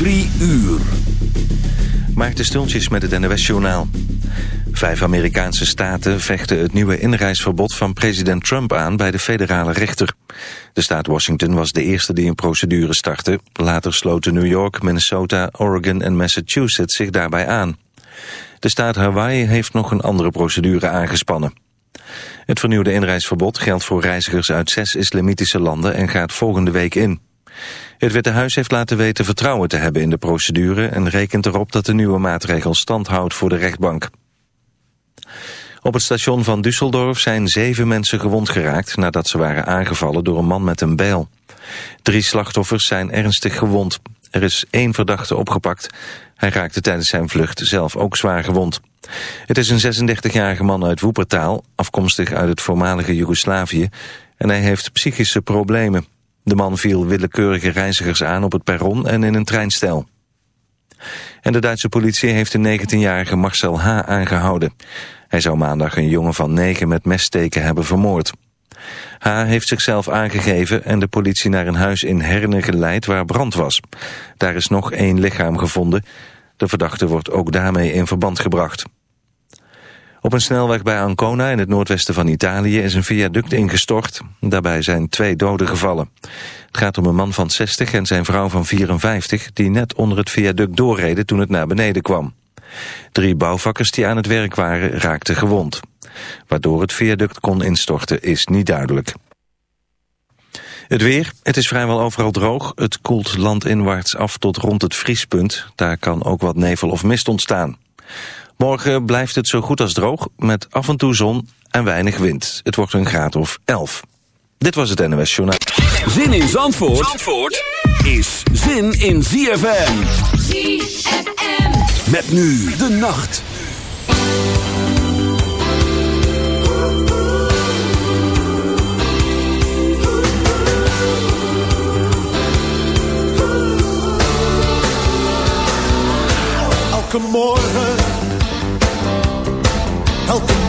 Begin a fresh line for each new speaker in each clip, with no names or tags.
Drie uur.
Maarten Stultjes met het NWS-journaal. Vijf Amerikaanse staten vechten het nieuwe inreisverbod van president Trump aan bij de federale rechter. De staat Washington was de eerste die een procedure startte. Later sloten New York, Minnesota, Oregon en Massachusetts zich daarbij aan. De staat Hawaii heeft nog een andere procedure aangespannen. Het vernieuwde inreisverbod geldt voor reizigers uit zes islamitische landen en gaat volgende week in. Het Witte Huis heeft laten weten vertrouwen te hebben in de procedure... en rekent erop dat de nieuwe maatregel stand houdt voor de rechtbank. Op het station van Düsseldorf zijn zeven mensen gewond geraakt... nadat ze waren aangevallen door een man met een bijl. Drie slachtoffers zijn ernstig gewond. Er is één verdachte opgepakt. Hij raakte tijdens zijn vlucht zelf ook zwaar gewond. Het is een 36-jarige man uit Woepertaal, afkomstig uit het voormalige Joegoslavië... en hij heeft psychische problemen. De man viel willekeurige reizigers aan op het perron en in een treinstel. En de Duitse politie heeft de 19-jarige Marcel H. aangehouden. Hij zou maandag een jongen van negen met messteken hebben vermoord. H. heeft zichzelf aangegeven en de politie naar een huis in Herne geleid waar brand was. Daar is nog één lichaam gevonden. De verdachte wordt ook daarmee in verband gebracht. Op een snelweg bij Ancona in het noordwesten van Italië is een viaduct ingestort. Daarbij zijn twee doden gevallen. Het gaat om een man van 60 en zijn vrouw van 54 die net onder het viaduct doorreden toen het naar beneden kwam. Drie bouwvakkers die aan het werk waren raakten gewond. Waardoor het viaduct kon instorten is niet duidelijk. Het weer, het is vrijwel overal droog. Het koelt landinwaarts af tot rond het vriespunt. Daar kan ook wat nevel of mist ontstaan. Morgen blijft het zo goed als droog, met af en toe zon en weinig wind. Het wordt een graad of 11. Dit was het NOS Journaal.
Zin in Zandvoort, Zandvoort is zin in ZFM. ZFM. Met nu de nacht.
Elke morgen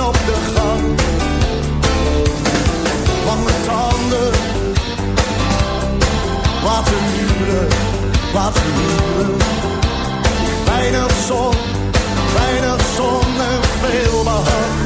op de gang. Lange tanden, wat een huren, wat een huren Weinig zon, weinig zon en veel behang.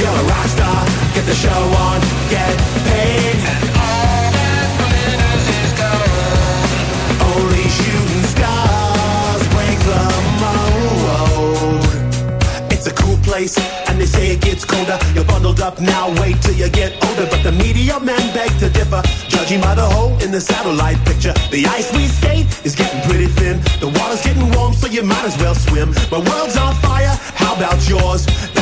You're a rock star. Get the show on, get paid. And all that glitters is gold. Only shooting stars break the mold. It's a cool place, and they say it gets colder. You're bundled up now, wait till you get older. But the media men beg to differ, judging by the hole in the satellite picture. The ice we skate is getting pretty thin. The water's getting warm, so you might as well swim. My world's on fire, how about yours?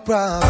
problem.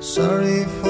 Sorry for